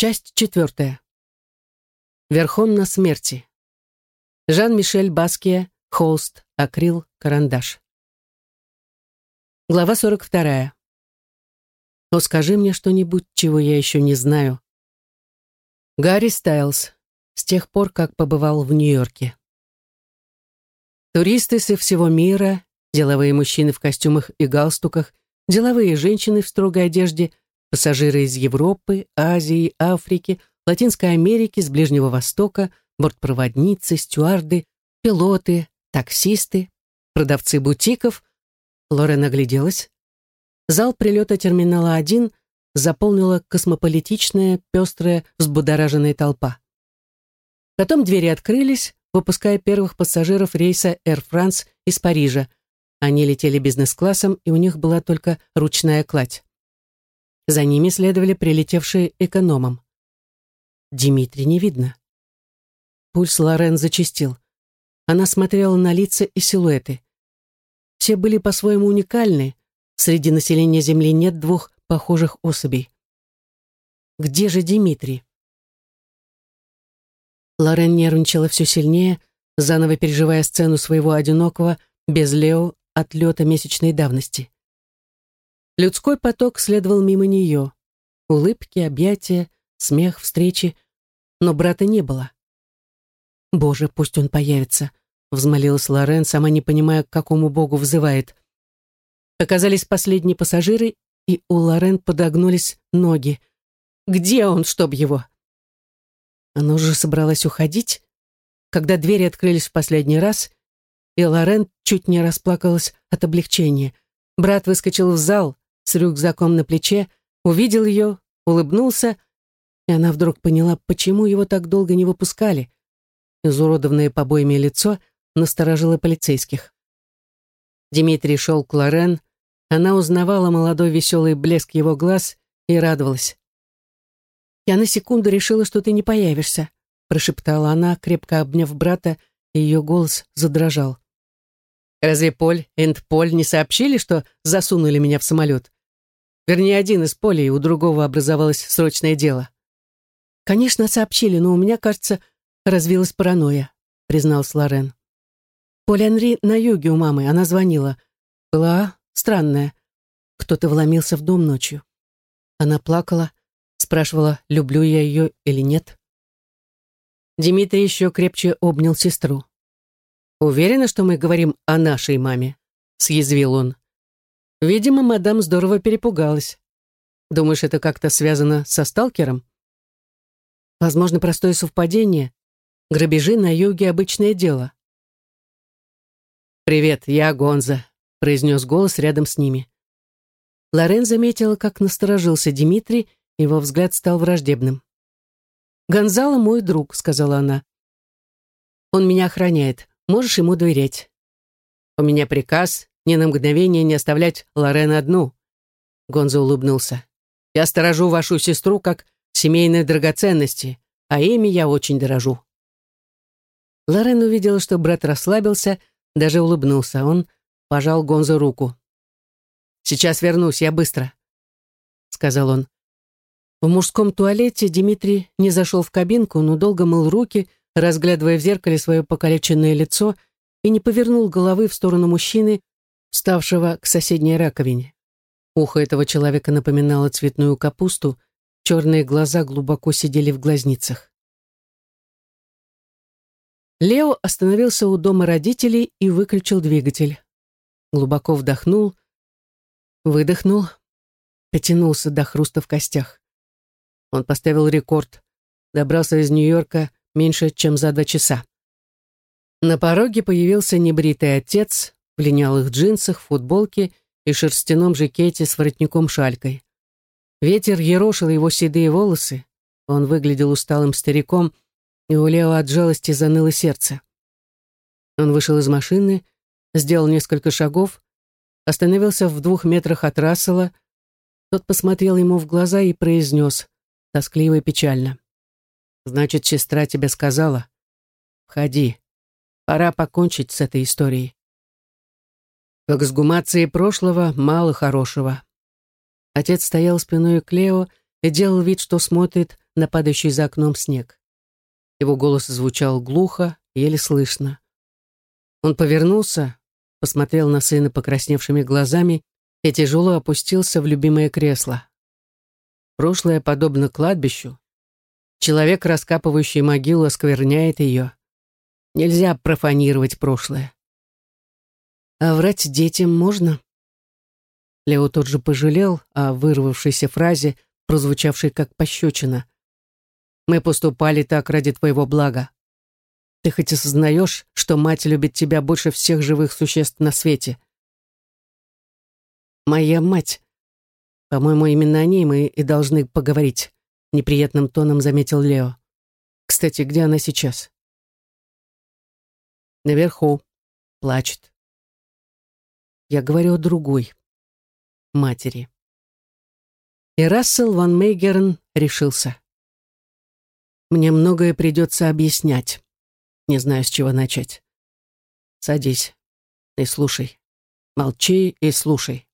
Часть четвертая. Верхом на смерти. Жан-Мишель Баския, холст, акрил, карандаш. Глава 42. «О, скажи мне что-нибудь, чего я еще не знаю». Гарри Стайлз. С тех пор, как побывал в Нью-Йорке. Туристы со всего мира, деловые мужчины в костюмах и галстуках, деловые женщины в строгой одежде, пассажиры из Европы, Азии, Африки, Латинской Америки, с Ближнего Востока, бортпроводницы, стюарды, пилоты, таксисты, продавцы бутиков. Лорен огляделась. Зал прилета терминала 1 заполнила космополитичная, пестрая, взбудораженная толпа. Потом двери открылись, выпуская первых пассажиров рейса Air France из Парижа. Они летели бизнес-классом, и у них была только ручная кладь. За ними следовали прилетевшие экономом. Димитри не видно. Пульс Лорен зачастил. Она смотрела на лица и силуэты. Все были по-своему уникальны. Среди населения Земли нет двух похожих особей. Где же Димитрий? Лорен нервничала все сильнее, заново переживая сцену своего одинокого, без Лео, отлета месячной давности. Людской поток следовал мимо нее. Улыбки, объятия, смех, встречи. Но брата не было. «Боже, пусть он появится», — взмолилась Лорен, сама не понимая, к какому богу взывает. Оказались последние пассажиры, и у Лорен подогнулись ноги. «Где он, чтоб его?» Она уже собралась уходить, когда двери открылись в последний раз, и Лорен чуть не расплакалась от облегчения. Брат выскочил в зал с рюкзаком на плече, увидел ее, улыбнулся, и она вдруг поняла, почему его так долго не выпускали. Изуродованное побоями лицо насторожило полицейских. Дмитрий шел к Лорен, она узнавала молодой веселый блеск его глаз и радовалась. «Я на секунду решила, что ты не появишься», прошептала она, крепко обняв брата, и ее голос задрожал. «Разве Поль энд Поль не сообщили, что засунули меня в самолет? Вернее, один из Полей, у другого образовалось срочное дело». «Конечно, сообщили, но у меня, кажется, развилась паранойя», призналась Лорен. Поль Анри на юге у мамы, она звонила. Была странное. Кто-то вломился в дом ночью. Она плакала, спрашивала, люблю я ее или нет. Дмитрий еще крепче обнял сестру. «Уверена, что мы говорим о нашей маме?» — съязвил он. Видимо, мадам здорово перепугалась. Думаешь, это как-то связано со сталкером? Возможно, простое совпадение. Грабежи на юге — обычное дело. «Привет, я Гонза», — произнес голос рядом с ними. Лорен заметила, как насторожился Дмитрий, его взгляд стал враждебным. «Гонзало мой друг», — сказала она. «Он меня охраняет. Можешь ему доверять». «У меня приказ ни на мгновение не оставлять Лорен одну». Гонза улыбнулся. «Я сторожу вашу сестру как семейные драгоценности, а ими я очень дорожу». Лорен увидела, что брат расслабился, даже улыбнулся. Он пожал Гонзо руку. «Сейчас вернусь, я быстро», — сказал он. В мужском туалете Дмитрий не зашел в кабинку, но долго мыл руки, разглядывая в зеркале свое покалеченное лицо, и не повернул головы в сторону мужчины, вставшего к соседней раковине. Ухо этого человека напоминало цветную капусту, черные глаза глубоко сидели в глазницах. Лео остановился у дома родителей и выключил двигатель глубоко вдохнул, выдохнул, потянулся до хруста в костях. Он поставил рекорд, добрался из Нью-Йорка меньше, чем за два часа. На пороге появился небритый отец в линялых джинсах, футболке и шерстяном жакете с воротником-шалькой. Ветер ерошил его седые волосы, он выглядел усталым стариком, и у Лео от жалости заныло сердце. Он вышел из машины, сделал несколько шагов, остановился в двух метрах от Рассела. Тот посмотрел ему в глаза и произнес, тоскливо и печально. «Значит, сестра тебе сказала? Входи. Пора покончить с этой историей». В эксгумации прошлого мало хорошего. Отец стоял спиной к Лео и делал вид, что смотрит на падающий за окном снег. Его голос звучал глухо, еле слышно. Он повернулся, посмотрел на сына покрасневшими глазами и тяжело опустился в любимое кресло. Прошлое подобно кладбищу. Человек, раскапывающий могилу, оскверняет ее. Нельзя профанировать прошлое. А врать детям можно? Лео тут же пожалел о вырвавшейся фразе, прозвучавшей как пощечина. «Мы поступали так ради твоего блага. Ты хоть осознаешь, что мать любит тебя больше всех живых существ на свете?» «Моя мать. По-моему, именно о ней мы и должны поговорить», — неприятным тоном заметил Лео. «Кстати, где она сейчас?» «Наверху. Плачет». «Я говорю о другой матери. И Рассел Ван Мейгерн решился. «Мне многое придется объяснять. Не знаю, с чего начать. Садись и слушай. Молчи и слушай».